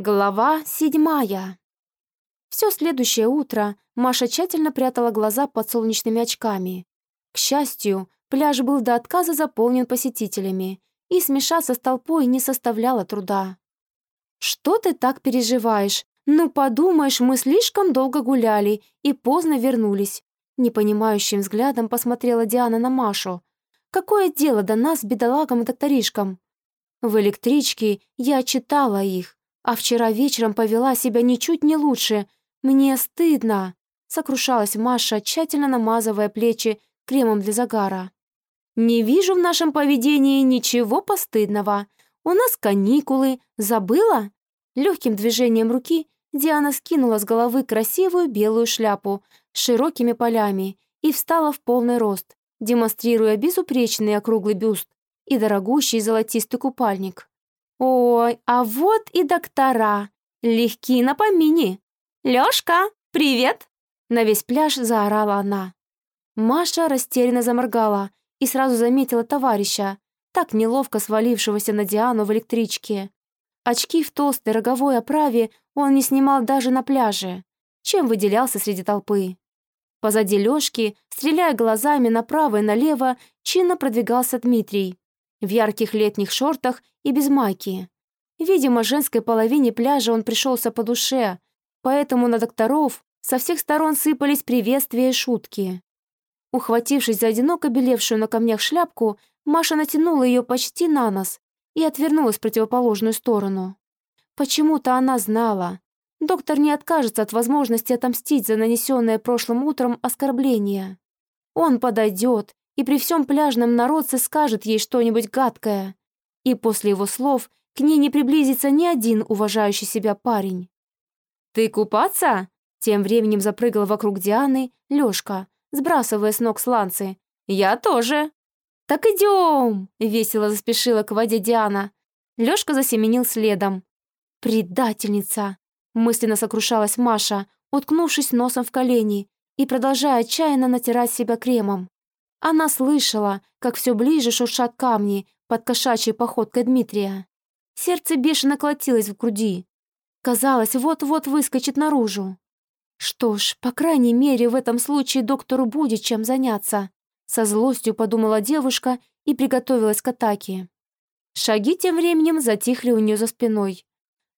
Глава седьмая. Все следующее утро Маша тщательно прятала глаза под солнечными очками. К счастью, пляж был до отказа заполнен посетителями, и смешаться с толпой не составляло труда. «Что ты так переживаешь? Ну, подумаешь, мы слишком долго гуляли и поздно вернулись». Непонимающим взглядом посмотрела Диана на Машу. «Какое дело до нас, бедолагам и докторишкам?» В электричке я читала их. А вчера вечером повела себя ничуть не лучше. Мне стыдно!» Сокрушалась Маша, тщательно намазывая плечи кремом для загара. «Не вижу в нашем поведении ничего постыдного. У нас каникулы. Забыла?» Легким движением руки Диана скинула с головы красивую белую шляпу с широкими полями и встала в полный рост, демонстрируя безупречный округлый бюст и дорогущий золотистый купальник. «Ой, а вот и доктора! Легки на помине! Лёшка, привет!» На весь пляж заорала она. Маша растерянно заморгала и сразу заметила товарища, так неловко свалившегося на Диану в электричке. Очки в толстой роговой оправе он не снимал даже на пляже, чем выделялся среди толпы. Позади Лёшки, стреляя глазами направо и налево, чинно продвигался Дмитрий в ярких летних шортах и без майки. Видимо, женской половине пляжа он пришелся по душе, поэтому на докторов со всех сторон сыпались приветствия и шутки. Ухватившись за одиноко белевшую на камнях шляпку, Маша натянула ее почти на нос и отвернулась в противоположную сторону. Почему-то она знала. Доктор не откажется от возможности отомстить за нанесенное прошлым утром оскорбление. Он подойдет и при всем пляжном народце скажет ей что-нибудь гадкое. И после его слов к ней не приблизится ни один уважающий себя парень. «Ты купаться?» Тем временем запрыгал вокруг Дианы Лёшка, сбрасывая с ног сланцы. «Я тоже!» «Так идем!» — весело заспешила к воде Диана. Лёшка засеменил следом. «Предательница!» — мысленно сокрушалась Маша, уткнувшись носом в колени и продолжая отчаянно натирать себя кремом. Она слышала, как все ближе шуршат камни под кошачьей походкой Дмитрия. Сердце бешено колотилось в груди. Казалось, вот-вот выскочит наружу. Что ж, по крайней мере, в этом случае доктору будет чем заняться. Со злостью подумала девушка и приготовилась к атаке. Шаги тем временем затихли у нее за спиной.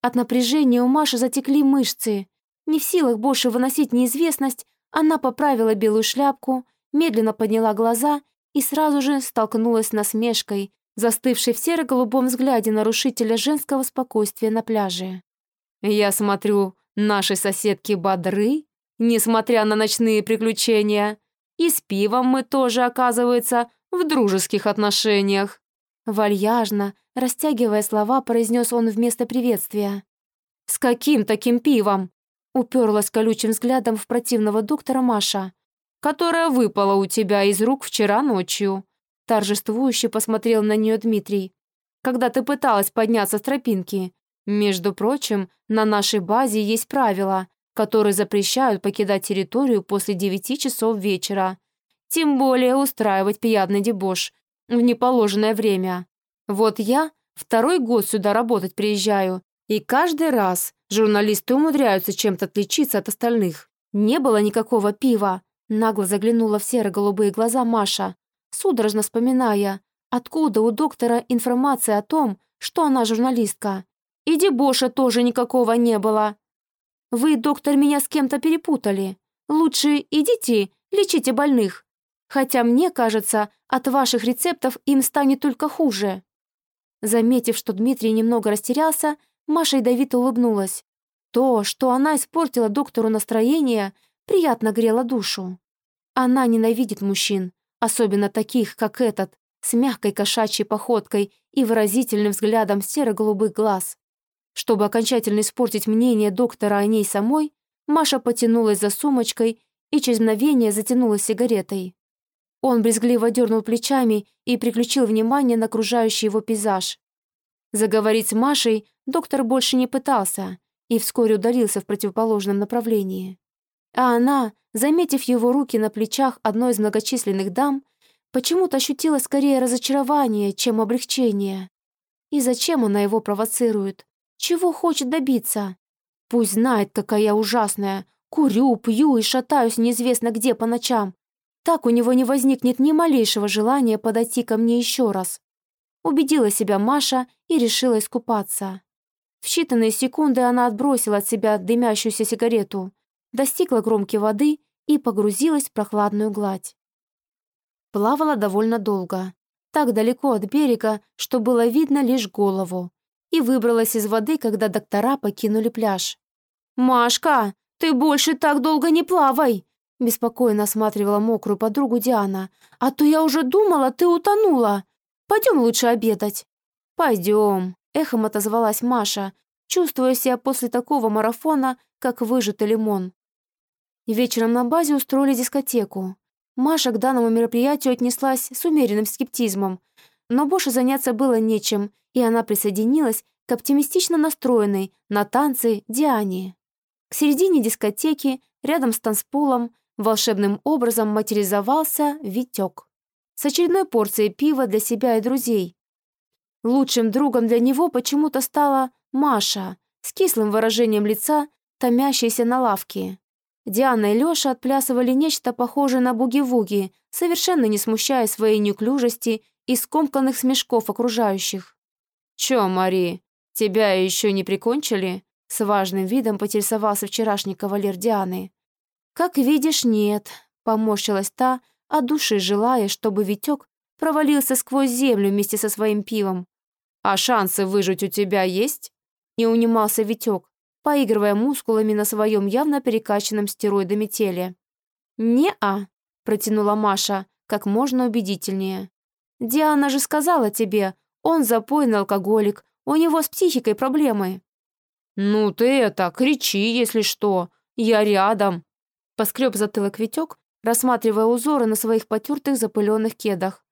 От напряжения у Маши затекли мышцы. Не в силах больше выносить неизвестность, она поправила белую шляпку, медленно подняла глаза и сразу же столкнулась с насмешкой, застывшей в серо-голубом взгляде нарушителя женского спокойствия на пляже. «Я смотрю, наши соседки бодры, несмотря на ночные приключения, и с пивом мы тоже, оказывается, в дружеских отношениях». Вальяжно, растягивая слова, произнес он вместо приветствия. «С каким таким пивом?» Уперлась колючим взглядом в противного доктора Маша которая выпала у тебя из рук вчера ночью», торжествующе посмотрел на нее Дмитрий. «Когда ты пыталась подняться с тропинки. Между прочим, на нашей базе есть правила, которые запрещают покидать территорию после девяти часов вечера. Тем более устраивать пьяный дебош в неположенное время. Вот я второй год сюда работать приезжаю, и каждый раз журналисты умудряются чем-то отличиться от остальных. Не было никакого пива, Нагло заглянула в серо-голубые глаза Маша, судорожно вспоминая, откуда у доктора информация о том, что она журналистка. И дебоша тоже никакого не было. Вы, доктор, меня с кем-то перепутали. Лучше идите, лечите больных. Хотя мне кажется, от ваших рецептов им станет только хуже». Заметив, что Дмитрий немного растерялся, Маша ядовито улыбнулась. То, что она испортила доктору настроение, приятно грело душу. Она ненавидит мужчин, особенно таких, как этот, с мягкой кошачьей походкой и выразительным взглядом серо-голубых глаз. Чтобы окончательно испортить мнение доктора о ней самой, Маша потянулась за сумочкой и через мгновение затянулась сигаретой. Он брезгливо дернул плечами и приключил внимание на окружающий его пейзаж. Заговорить с Машей доктор больше не пытался и вскоре удалился в противоположном направлении. А она, заметив его руки на плечах одной из многочисленных дам, почему-то ощутила скорее разочарование, чем облегчение. И зачем она его провоцирует? Чего хочет добиться? Пусть знает, какая я ужасная. Курю, пью и шатаюсь неизвестно где по ночам. Так у него не возникнет ни малейшего желания подойти ко мне еще раз. Убедила себя Маша и решила искупаться. В считанные секунды она отбросила от себя дымящуюся сигарету, достигла кромки воды и погрузилась в прохладную гладь. Плавала довольно долго, так далеко от берега, что было видно лишь голову, и выбралась из воды, когда доктора покинули пляж. «Машка, ты больше так долго не плавай!» беспокойно осматривала мокрую подругу Диана. «А то я уже думала, ты утонула. Пойдем лучше обедать». «Пойдем», — эхом отозвалась Маша, чувствуя себя после такого марафона, как выжатый лимон. Вечером на базе устроили дискотеку. Маша к данному мероприятию отнеслась с умеренным скептизмом, но больше заняться было нечем, и она присоединилась к оптимистично настроенной на танцы Диане. К середине дискотеки, рядом с танцполом, волшебным образом материализовался Витек с очередной порцией пива для себя и друзей. Лучшим другом для него почему-то стала Маша с кислым выражением лица, томящаяся на лавке. Диана и Лёша отплясывали нечто похожее на буги-вуги, совершенно не смущая своей неуклюжести и скомканных смешков окружающих. «Чё, Мари, тебя еще не прикончили?» С важным видом поинтересовался вчерашний кавалер Дианы. «Как видишь, нет», — поморщилась та, от души желая, чтобы Витек провалился сквозь землю вместе со своим пивом. «А шансы выжить у тебя есть?» Не унимался Витек, поигрывая мускулами на своем явно перекачанном стероидами теле. «Не-а», — протянула Маша, как можно убедительнее. «Диана же сказала тебе, он запойный алкоголик, у него с психикой проблемы». «Ну ты это, кричи, если что, я рядом», — поскреб затылок Витек, рассматривая узоры на своих потертых запыленных кедах.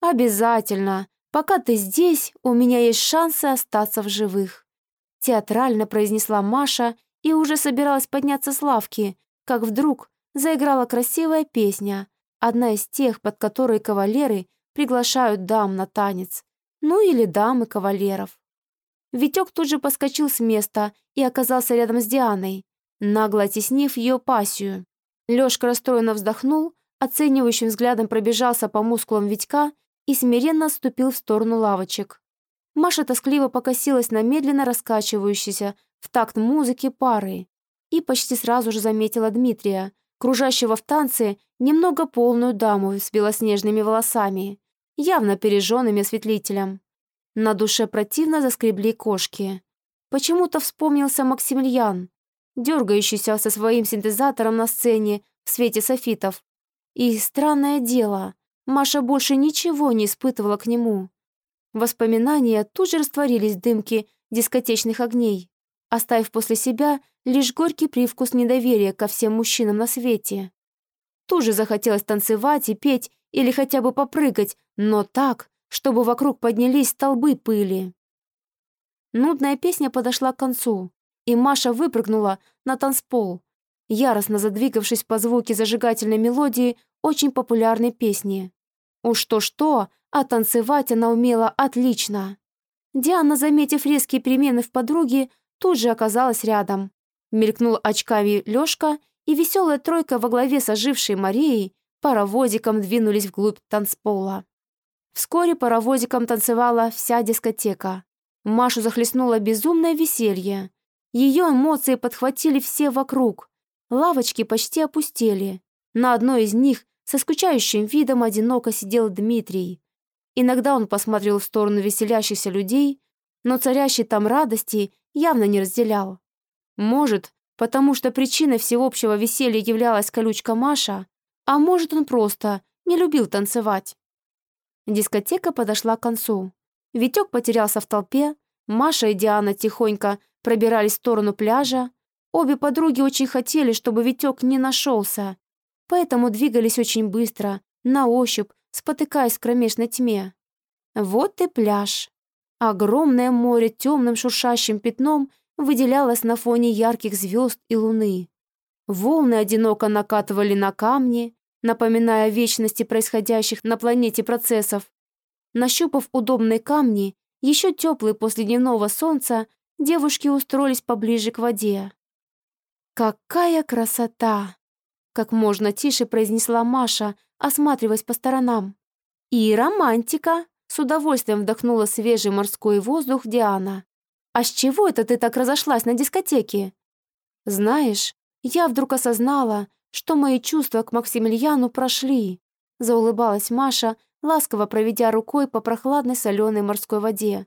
«Обязательно. Пока ты здесь, у меня есть шансы остаться в живых». Театрально произнесла Маша и уже собиралась подняться с лавки, как вдруг заиграла красивая песня, одна из тех, под которые кавалеры приглашают дам на танец, ну или дамы кавалеров. Витек тут же поскочил с места и оказался рядом с Дианой, нагло теснив ее пассию. Лёшка расстроенно вздохнул, оценивающим взглядом пробежался по мускулам Витька и смиренно отступил в сторону лавочек. Маша тоскливо покосилась на медленно раскачивающейся в такт музыки пары и почти сразу же заметила Дмитрия, кружащего в танце немного полную даму с белоснежными волосами, явно пережженными осветлителем. На душе противно заскребли кошки. Почему-то вспомнился Максимilian, дергающийся со своим синтезатором на сцене в свете софитов. И странное дело, Маша больше ничего не испытывала к нему. Воспоминания тут же растворились в дымке дискотечных огней, оставив после себя лишь горький привкус недоверия ко всем мужчинам на свете. Тут же захотелось танцевать и петь или хотя бы попрыгать, но так, чтобы вокруг поднялись столбы пыли. Нудная песня подошла к концу, и Маша выпрыгнула на танцпол, яростно задвигавшись по звуке зажигательной мелодии очень популярной песни. Уж то-что, а танцевать она умела отлично. Диана, заметив резкие перемены в подруге, тут же оказалась рядом. Мелькнул очками Лёшка, и веселая тройка во главе с ожившей Марией паровозиком двинулись вглубь танцпола. Вскоре паровозиком танцевала вся дискотека. Машу захлестнуло безумное веселье. Ее эмоции подхватили все вокруг. Лавочки почти опустели. На одной из них со скучающим видом одиноко сидел Дмитрий. Иногда он посмотрел в сторону веселящихся людей, но царящей там радости явно не разделял. Может, потому что причиной всеобщего веселья являлась колючка Маша, а может, он просто не любил танцевать. Дискотека подошла к концу. Витек потерялся в толпе, Маша и Диана тихонько пробирались в сторону пляжа. Обе подруги очень хотели, чтобы Витек не нашелся, поэтому двигались очень быстро, на ощупь, спотыкаясь в кромешной тьме. Вот и пляж. Огромное море темным шуршащим пятном выделялось на фоне ярких звезд и луны. Волны одиноко накатывали на камни, напоминая о вечности происходящих на планете процессов. Нащупав удобные камни, еще теплые после дневного солнца, девушки устроились поближе к воде. «Какая красота!» Как можно тише произнесла Маша, осматриваясь по сторонам. «И романтика!» С удовольствием вдохнула свежий морской воздух Диана. «А с чего это ты так разошлась на дискотеке?» «Знаешь, я вдруг осознала, что мои чувства к Максимилиану прошли», заулыбалась Маша, ласково проведя рукой по прохладной соленой морской воде.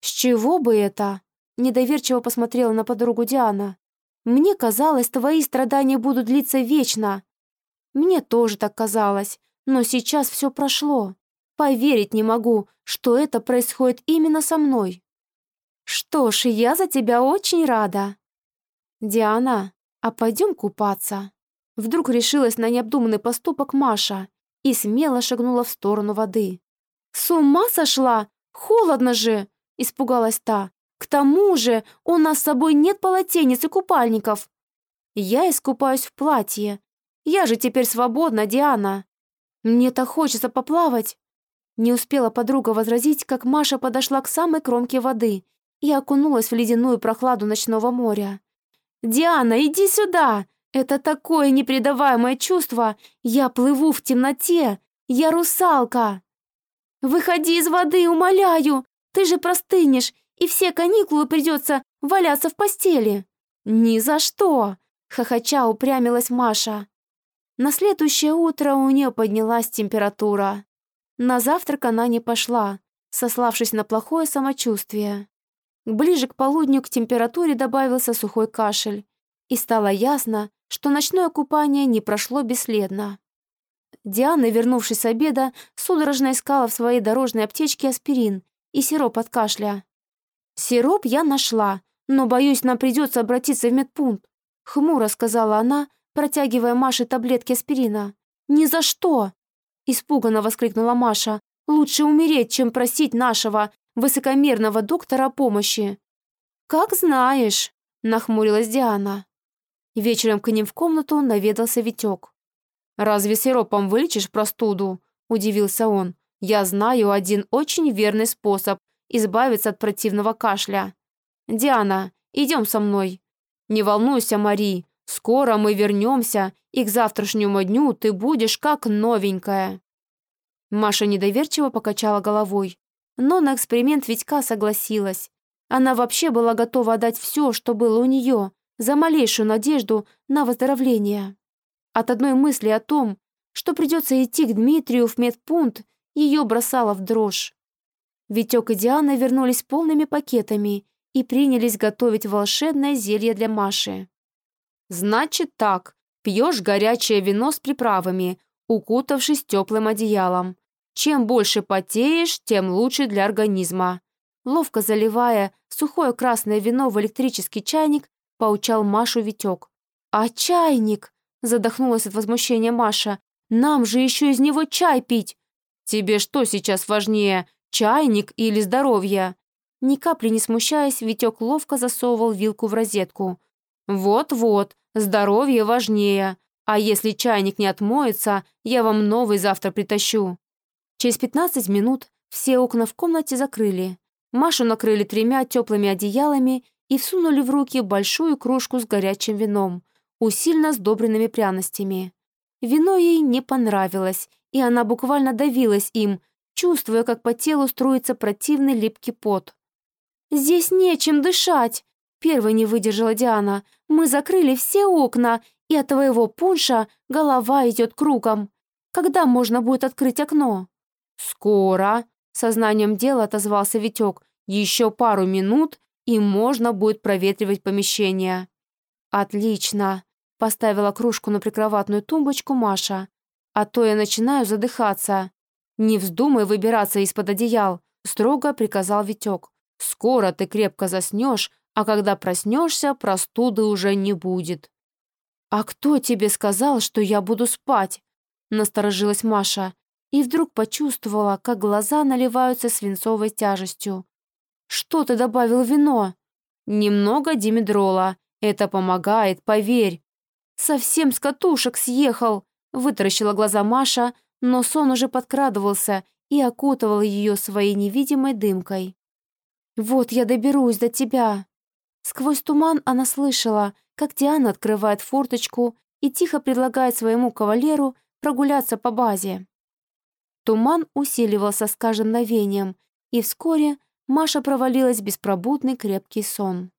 «С чего бы это?» Недоверчиво посмотрела на подругу Диана. «Мне казалось, твои страдания будут длиться вечно». «Мне тоже так казалось, но сейчас все прошло. Поверить не могу, что это происходит именно со мной». «Что ж, я за тебя очень рада». «Диана, а пойдем купаться?» Вдруг решилась на необдуманный поступок Маша и смело шагнула в сторону воды. «С ума сошла? Холодно же!» – испугалась та. «К тому же у нас с собой нет полотенец и купальников». «Я искупаюсь в платье. Я же теперь свободна, Диана. Мне так хочется поплавать». Не успела подруга возразить, как Маша подошла к самой кромке воды и окунулась в ледяную прохладу ночного моря. «Диана, иди сюда! Это такое непредаваемое чувство! Я плыву в темноте! Я русалка!» «Выходи из воды, умоляю! Ты же простынешь, и все каникулы придется валяться в постели!» «Ни за что!» — хохоча упрямилась Маша. На следующее утро у нее поднялась температура. На завтрак она не пошла, сославшись на плохое самочувствие. Ближе к полудню к температуре добавился сухой кашель, и стало ясно, что ночное купание не прошло бесследно. Диана, вернувшись с обеда, судорожно искала в своей дорожной аптечке аспирин и сироп от кашля. «Сироп я нашла, но, боюсь, нам придется обратиться в медпункт», хмуро сказала она, протягивая Маше таблетки аспирина. «Ни за что!» Испуганно воскликнула Маша. «Лучше умереть, чем просить нашего, высокомерного доктора помощи. «Как знаешь», — нахмурилась Диана. Вечером к ним в комнату наведался Витек. «Разве сиропом вылечишь простуду?» — удивился он. «Я знаю один очень верный способ избавиться от противного кашля. Диана, идем со мной. Не волнуйся, Мари, скоро мы вернемся, и к завтрашнему дню ты будешь как новенькая». Маша недоверчиво покачала головой. Но на эксперимент Витька согласилась. Она вообще была готова отдать все, что было у нее, за малейшую надежду на выздоровление. От одной мысли о том, что придется идти к Дмитрию в медпункт, ее бросало в дрожь. Витек и Диана вернулись полными пакетами и принялись готовить волшебное зелье для Маши. «Значит так, пьешь горячее вино с приправами, укутавшись теплым одеялом. Чем больше потеешь, тем лучше для организма. Ловко заливая сухое красное вино в электрический чайник, поучал Машу Витек. «А чайник?» – задохнулась от возмущения Маша. «Нам же еще из него чай пить!» «Тебе что сейчас важнее, чайник или здоровье?» Ни капли не смущаясь, Витек ловко засовывал вилку в розетку. «Вот-вот, здоровье важнее. А если чайник не отмоется, я вам новый завтра притащу». Через 15 минут все окна в комнате закрыли. Машу накрыли тремя теплыми одеялами и всунули в руки большую кружку с горячим вином, усильно сдобренными пряностями. Вино ей не понравилось, и она буквально давилась им, чувствуя, как по телу струится противный липкий пот. «Здесь нечем дышать!» Первой не выдержала Диана. «Мы закрыли все окна, и от твоего пунша голова идет кругом. Когда можно будет открыть окно?» «Скоро», — сознанием дела отозвался Витек. «Еще пару минут, и можно будет проветривать помещение». «Отлично», — поставила кружку на прикроватную тумбочку Маша. «А то я начинаю задыхаться». «Не вздумай выбираться из-под одеял», — строго приказал Витек. «Скоро ты крепко заснешь, а когда проснешься, простуды уже не будет». «А кто тебе сказал, что я буду спать?» — насторожилась Маша и вдруг почувствовала, как глаза наливаются свинцовой тяжестью. «Что ты добавил вино?» «Немного димедрола. Это помогает, поверь». «Совсем с катушек съехал», — вытаращила глаза Маша, но сон уже подкрадывался и окутывал ее своей невидимой дымкой. Вот я доберусь до тебя. Сквозь туман она слышала, как Диана открывает форточку и тихо предлагает своему кавалеру прогуляться по базе. Туман усиливался с каждым мгновением, и вскоре Маша провалилась в беспробудный крепкий сон.